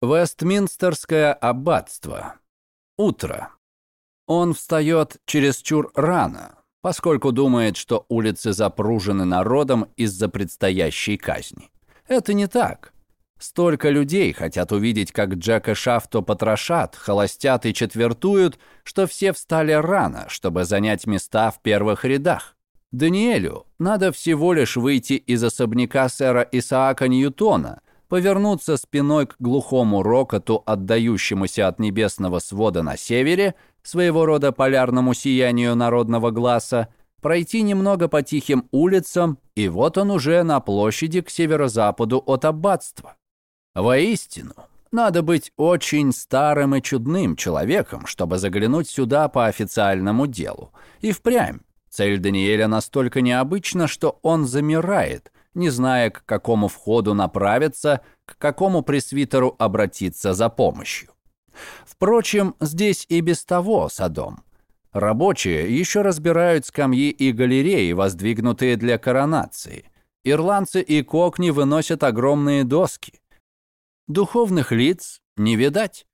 Вестминстерское аббатство. Утро. Он встает чересчур рано, поскольку думает, что улицы запружены народом из-за предстоящей казни. Это не так. Столько людей хотят увидеть, как Джека Шафто потрошат, холостят и четвертуют, что все встали рано, чтобы занять места в первых рядах. Даниэлю надо всего лишь выйти из особняка сэра Исаака Ньютона – повернуться спиной к глухому рокоту, отдающемуся от небесного свода на севере, своего рода полярному сиянию народного глаза, пройти немного по тихим улицам, и вот он уже на площади к северо-западу от аббатства. Воистину, надо быть очень старым и чудным человеком, чтобы заглянуть сюда по официальному делу. И впрямь, цель Даниэля настолько необычна, что он замирает – не зная, к какому входу направиться, к какому пресвитеру обратиться за помощью. Впрочем, здесь и без того Содом. Рабочие еще разбирают скамьи и галереи, воздвигнутые для коронации. Ирландцы и кокни выносят огромные доски. Духовных лиц не видать.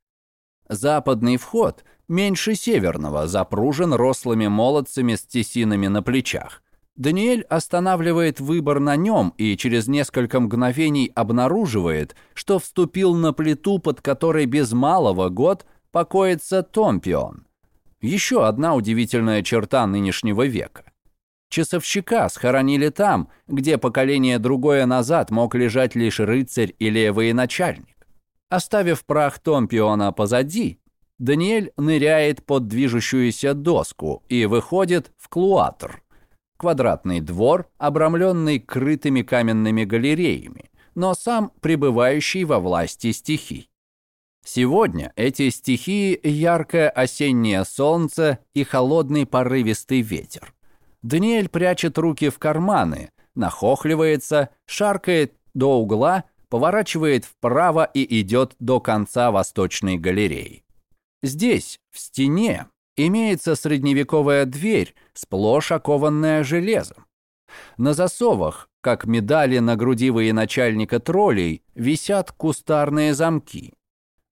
Западный вход, меньше северного, запружен рослыми молодцами с тесинами на плечах. Даниэль останавливает выбор на нем и через несколько мгновений обнаруживает, что вступил на плиту, под которой без малого год покоится Томпион. Еще одна удивительная черта нынешнего века. Часовщика схоронили там, где поколение другое назад мог лежать лишь рыцарь или военачальник. Оставив прах Томпиона позади, Даниэль ныряет под движущуюся доску и выходит в клуатр квадратный двор, обрамленный крытыми каменными галереями, но сам пребывающий во власти стихий. Сегодня эти стихии – яркое осеннее солнце и холодный порывистый ветер. Даниэль прячет руки в карманы, нахохливается, шаркает до угла, поворачивает вправо и идет до конца восточной галереи. Здесь, в стене, имеется средневековая дверь, сплошь окованная железом. На засовах, как медали на груди военачальника троллей, висят кустарные замки.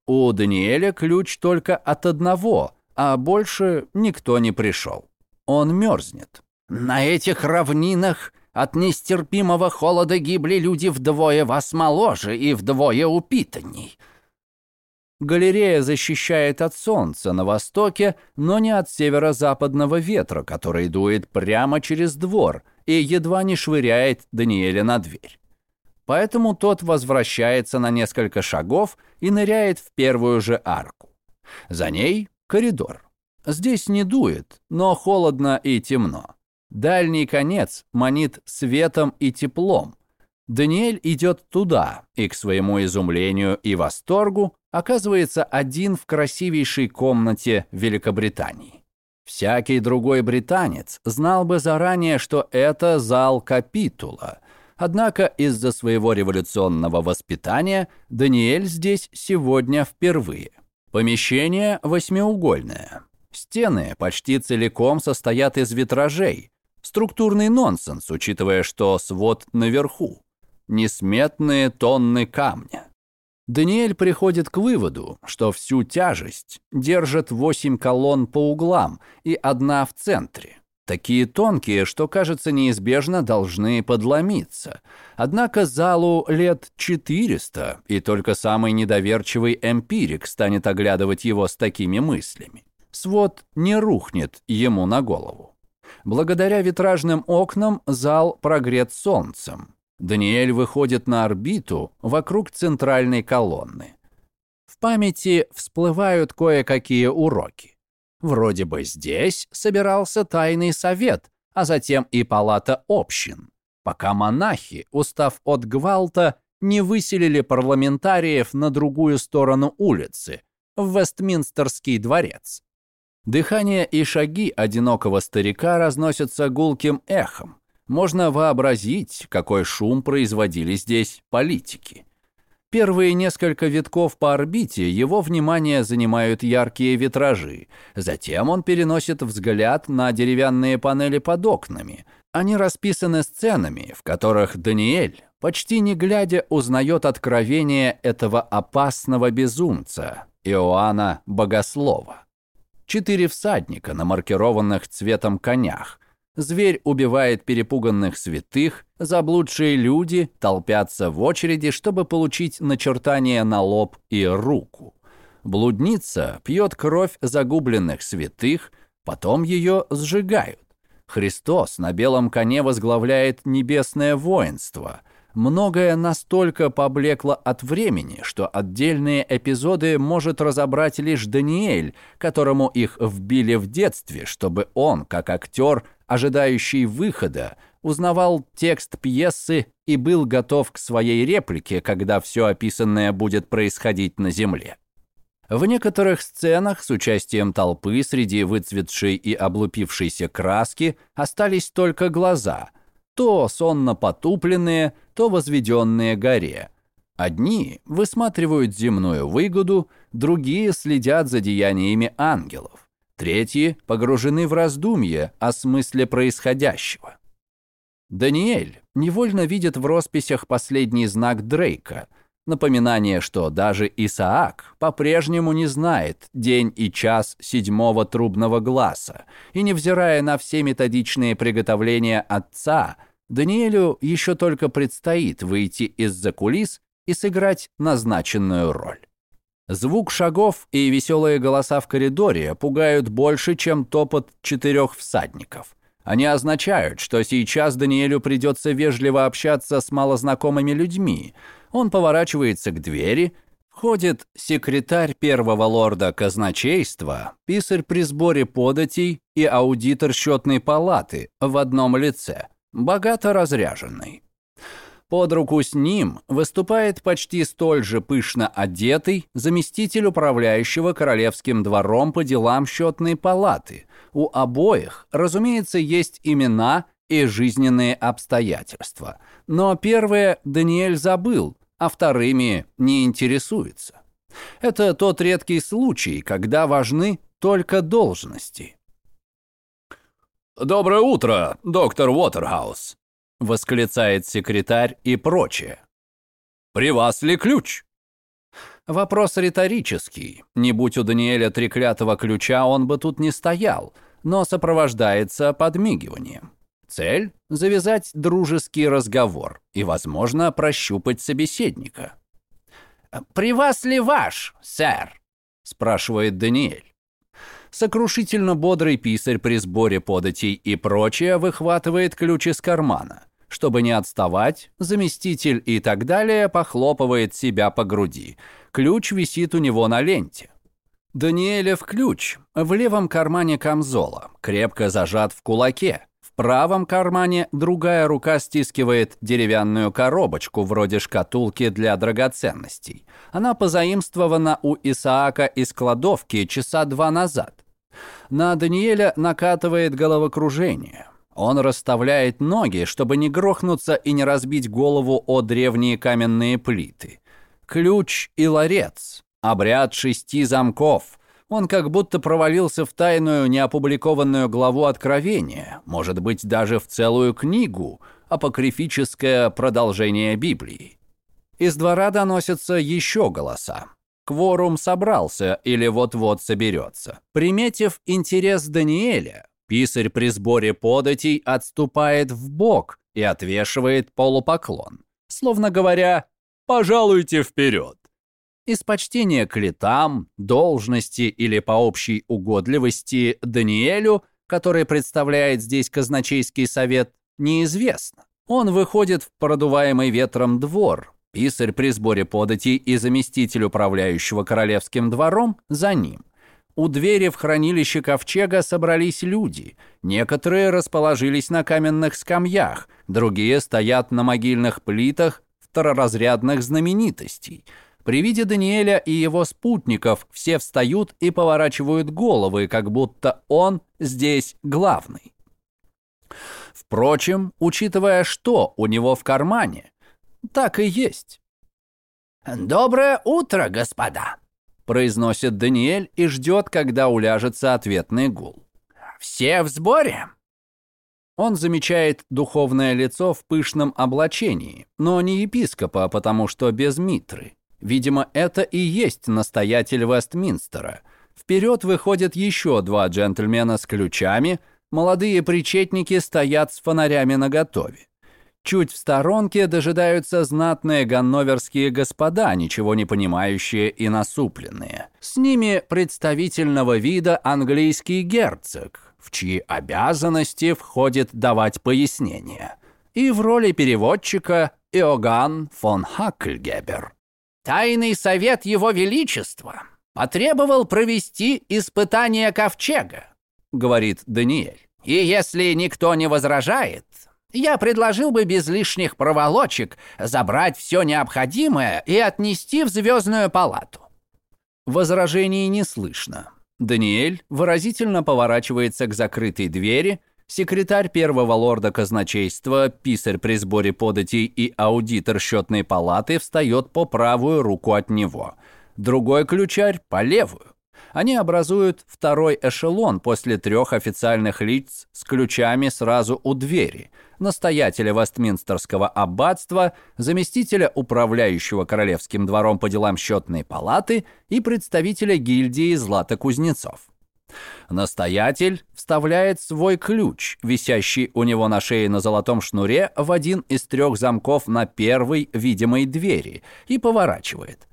У Даниэля ключ только от одного, а больше никто не пришел. Он мерзнет. «На этих равнинах от нестерпимого холода гибли люди вдвое вас моложе и вдвое упитанней», Галерея защищает от солнца на востоке, но не от северо-западного ветра, который дует прямо через двор и едва не швыряет Даниэля на дверь. Поэтому тот возвращается на несколько шагов и ныряет в первую же арку. За ней коридор. Здесь не дует, но холодно и темно. Дальний конец манит светом и теплом. Даниэль идет туда и, к своему изумлению и восторгу, оказывается один в красивейшей комнате Великобритании. Всякий другой британец знал бы заранее, что это зал капитула. Однако из-за своего революционного воспитания Даниэль здесь сегодня впервые. Помещение восьмиугольное. Стены почти целиком состоят из витражей. Структурный нонсенс, учитывая, что свод наверху. Несметные тонны камня. Даниэль приходит к выводу, что всю тяжесть держат восемь колонн по углам и одна в центре. Такие тонкие, что, кажется, неизбежно должны подломиться. Однако залу лет 400, и только самый недоверчивый эмпирик станет оглядывать его с такими мыслями. Свод не рухнет ему на голову. Благодаря витражным окнам зал прогрет солнцем. Даниэль выходит на орбиту вокруг центральной колонны. В памяти всплывают кое-какие уроки. Вроде бы здесь собирался тайный совет, а затем и палата общин, пока монахи, устав от гвалта, не выселили парламентариев на другую сторону улицы, в Вестминстерский дворец. Дыхание и шаги одинокого старика разносятся гулким эхом. Можно вообразить, какой шум производили здесь политики. Первые несколько витков по орбите его внимание занимают яркие витражи. Затем он переносит взгляд на деревянные панели под окнами. Они расписаны сценами, в которых Даниэль почти не глядя узнает откровение этого опасного безумца, Иоанна Богослова. Четыре всадника на маркированных цветом конях. Зверь убивает перепуганных святых, заблудшие люди толпятся в очереди, чтобы получить начертание на лоб и руку. Блудница пьет кровь загубленных святых, потом ее сжигают. Христос на белом коне возглавляет небесное воинство. Многое настолько поблекло от времени, что отдельные эпизоды может разобрать лишь Даниэль, которому их вбили в детстве, чтобы он, как актер, ожидающий выхода, узнавал текст пьесы и был готов к своей реплике, когда все описанное будет происходить на земле. В некоторых сценах с участием толпы среди выцветшей и облупившейся краски остались только глаза, то сонно потупленные, то возведенные горе. Одни высматривают земную выгоду, другие следят за деяниями ангелов, третьи погружены в раздумье о смысле происходящего. Даниэль невольно видит в росписях последний знак Дрейка – Напоминание, что даже Исаак по-прежнему не знает день и час седьмого трубного глаза, и невзирая на все методичные приготовления отца, Даниэлю еще только предстоит выйти из-за кулис и сыграть назначенную роль. Звук шагов и веселые голоса в коридоре пугают больше, чем топот четырех всадников. Они означают, что сейчас Даниэлю придется вежливо общаться с малознакомыми людьми – он поворачивается к двери, входит секретарь первого лорда казначейства, писарь при сборе податей и аудитор счетной палаты в одном лице, богато разряженный. Под руку с ним выступает почти столь же пышно одетый заместитель управляющего королевским двором по делам счетной палаты. У обоих, разумеется, есть имена и жизненные обстоятельства. Но первое Даниэль забыл, а вторыми не интересуется. Это тот редкий случай, когда важны только должности. «Доброе утро, доктор Уотерхаус!» — восклицает секретарь и прочее. «При вас ли ключ?» Вопрос риторический. Не будь у Даниэля треклятого ключа, он бы тут не стоял, но сопровождается подмигиванием. Цель – завязать дружеский разговор и, возможно, прощупать собеседника. «При вас ли ваш, сэр?» – спрашивает Даниэль. Сокрушительно бодрый писарь при сборе податей и прочее выхватывает ключ из кармана. Чтобы не отставать, заместитель и так далее похлопывает себя по груди. Ключ висит у него на ленте. Даниэлев ключ в левом кармане камзола, крепко зажат в кулаке. В правом кармане другая рука стискивает деревянную коробочку вроде шкатулки для драгоценностей. Она позаимствована у Исаака из кладовки часа два назад. На Даниэля накатывает головокружение. Он расставляет ноги, чтобы не грохнуться и не разбить голову о древние каменные плиты. Ключ и ларец. Обряд шести замков. Он как будто провалился в тайную неопубликованную главу Откровения, может быть, даже в целую книгу, апокрифическое продолжение Библии. Из двора доносятся еще голоса. Кворум собрался или вот-вот соберется. Приметив интерес Даниэля, писарь при сборе податей отступает в бок и отвешивает полупоклон, словно говоря «пожалуйте вперед». Из почтения к летам, должности или по общей угодливости Даниэлю, который представляет здесь казначейский совет, неизвестно. Он выходит в продуваемый ветром двор, писарь при сборе податей и заместитель управляющего королевским двором за ним. У двери в хранилище ковчега собрались люди. Некоторые расположились на каменных скамьях, другие стоят на могильных плитах второразрядных знаменитостей – при виде Даниэля и его спутников все встают и поворачивают головы, как будто он здесь главный. Впрочем, учитывая, что у него в кармане, так и есть. «Доброе утро, господа!» – произносит Даниэль и ждет, когда уляжется ответный гул. «Все в сборе?» Он замечает духовное лицо в пышном облачении, но не епископа, потому что без митры. Видимо, это и есть настоятель Вестминстера. Вперед выходят еще два джентльмена с ключами, молодые причетники стоят с фонарями наготове. Чуть в сторонке дожидаются знатные ганноверские господа, ничего не понимающие и насупленные. С ними представительного вида английский герцог, в чьи обязанности входит давать пояснения. И в роли переводчика Иоганн фон Хакльгебер. «Тайный совет его величества потребовал провести испытание ковчега», говорит Даниэль. «И если никто не возражает, я предложил бы без лишних проволочек забрать все необходимое и отнести в Звездную палату. Возражений не слышно. Даниэль выразительно поворачивается к закрытой двери. Секретарь первого лорда казначейства, писарь при сборе податей и аудитор счетной палаты встает по правую руку от него. Другой ключарь по левую. Они образуют второй эшелон после трех официальных лиц с ключами сразу у двери – настоятеля Вестминстерского аббатства, заместителя управляющего Королевским двором по делам счетной палаты и представителя гильдии златокузнецов. Настоятель вставляет свой ключ, висящий у него на шее на золотом шнуре, в один из трех замков на первой видимой двери и поворачивает.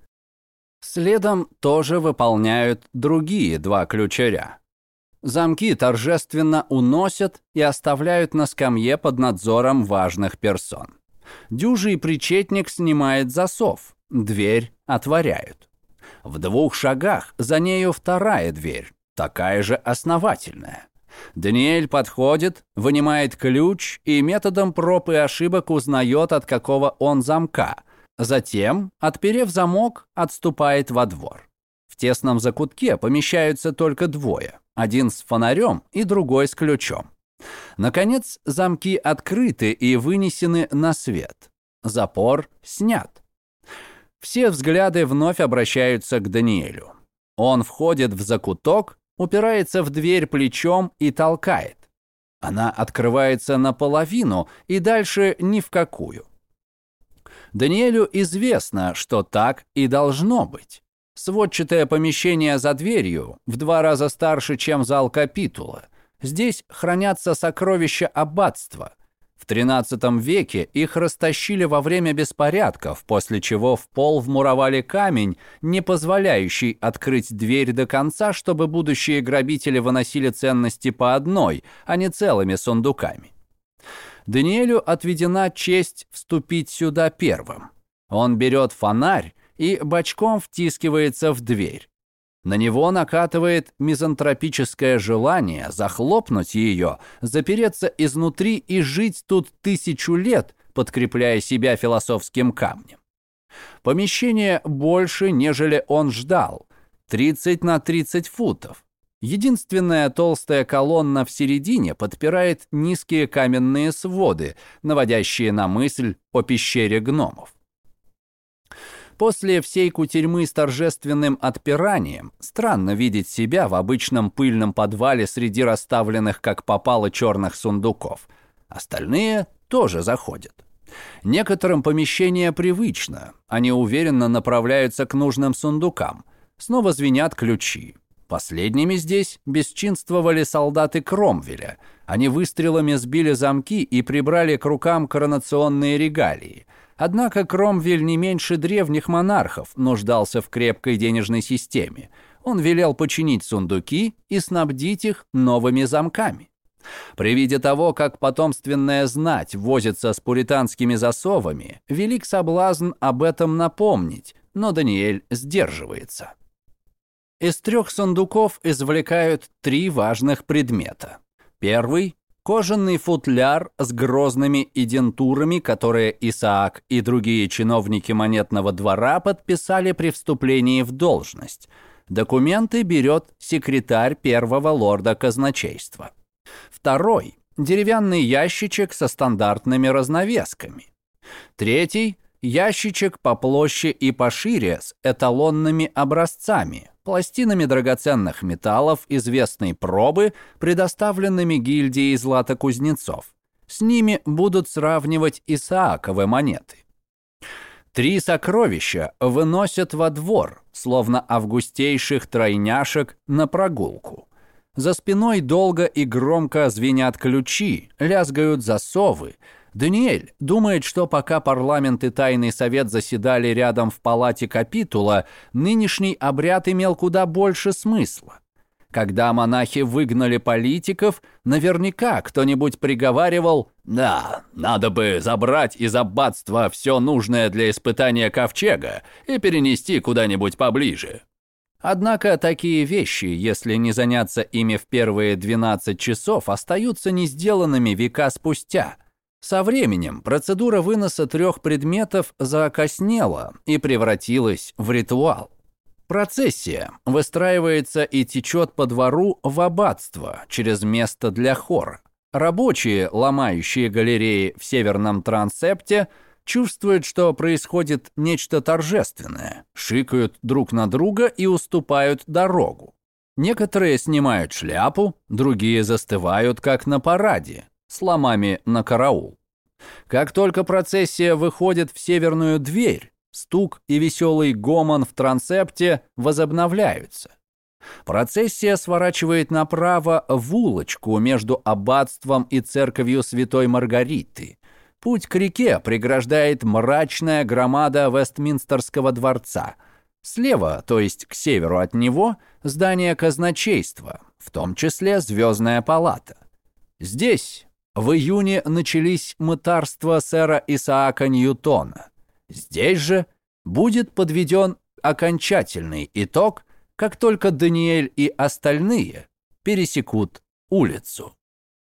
Следом тоже выполняют другие два ключаря. Замки торжественно уносят и оставляют на скамье под надзором важных персон. Дюжий причетник снимает засов, дверь отворяют. В двух шагах за нею вторая дверь, такая же основательная. Даниэль подходит, вынимает ключ и методом проб и ошибок узнает, от какого он замка. Затем, отперев замок, отступает во двор. В тесном закутке помещаются только двое один с фонарем и другой с ключом. Наконец, замки открыты и вынесены на свет. Запор снят. Все взгляды вновь обращаются к Даниэлю. Он входит в закуток, упирается в дверь плечом и толкает. Она открывается наполовину и дальше ни в какую. Даниэлю известно, что так и должно быть. Сводчатое помещение за дверью в два раза старше, чем зал капитула. Здесь хранятся сокровища аббатства. В XIII веке их растащили во время беспорядков, после чего в пол вмуровали камень, не позволяющий открыть дверь до конца, чтобы будущие грабители выносили ценности по одной, а не целыми сундуками. Даниэлю отведена честь вступить сюда первым. Он берет фонарь и бочком втискивается в дверь. На него накатывает мизантропическое желание захлопнуть ее, запереться изнутри и жить тут тысячу лет, подкрепляя себя философским камнем. Помещение больше, нежели он ждал. 30 на 30 футов. Единственная толстая колонна в середине подпирает низкие каменные своды, наводящие на мысль о пещере гномов. После всей кутерьмы с торжественным отпиранием странно видеть себя в обычном пыльном подвале среди расставленных как попало черных сундуков. Остальные тоже заходят. Некоторым помещение привычно. Они уверенно направляются к нужным сундукам. Снова звенят ключи. Последними здесь бесчинствовали солдаты Кромвеля. Они выстрелами сбили замки и прибрали к рукам коронационные регалии. Однако Кромвель не меньше древних монархов нуждался в крепкой денежной системе. Он велел починить сундуки и снабдить их новыми замками. При виде того, как потомственная знать возится с пуританскими засовами, велик соблазн об этом напомнить, но Даниэль сдерживается. Из трех сундуков извлекают три важных предмета. Первый Кожаный футляр с грозными идентурами, которые Исаак и другие чиновники монетного двора подписали при вступлении в должность. Документы берет секретарь первого лорда казначейства. Второй – деревянный ящичек со стандартными разновесками. Третий – Ящичек по площади и пошире с эталонными образцами, пластинами драгоценных металлов известной пробы, предоставленными гильдией златокузнецов. С ними будут сравнивать Исааковы монеты. Три сокровища выносят во двор, словно августейших тройняшек на прогулку. За спиной долго и громко звенят ключи, лязгают засовы, Даниэль думает, что пока парламент и тайный совет заседали рядом в палате капитула, нынешний обряд имел куда больше смысла. Когда монахи выгнали политиков, наверняка кто-нибудь приговаривал «Да, надо бы забрать из аббатства все нужное для испытания ковчега и перенести куда-нибудь поближе». Однако такие вещи, если не заняться ими в первые 12 часов, остаются не сделанными века спустя – со временем процедура выноса трех предметов закоснела и превратилась в ритуал. Процессия выстраивается и течет по двору в аббатство через место для хора. Рабочие, ломающие галереи в северном трансепте, чувствуют, что происходит нечто торжественное, шикают друг на друга и уступают дорогу. Некоторые снимают шляпу, другие застывают, как на параде, с ломами на караул. Как только процессия выходит в северную дверь, стук и веселый гомон в трансепте возобновляются. Процессия сворачивает направо в улочку между аббатством и церковью Святой Маргариты. Путь к реке преграждает мрачная громада Вестминстерского дворца. Слева, то есть к северу от него, здание казначейства, в том числе Звездная палата. Здесь в июне начались мытарства сэра Исаака Ньютона. Здесь же будет подведен окончательный итог, как только Даниэль и остальные пересекут улицу.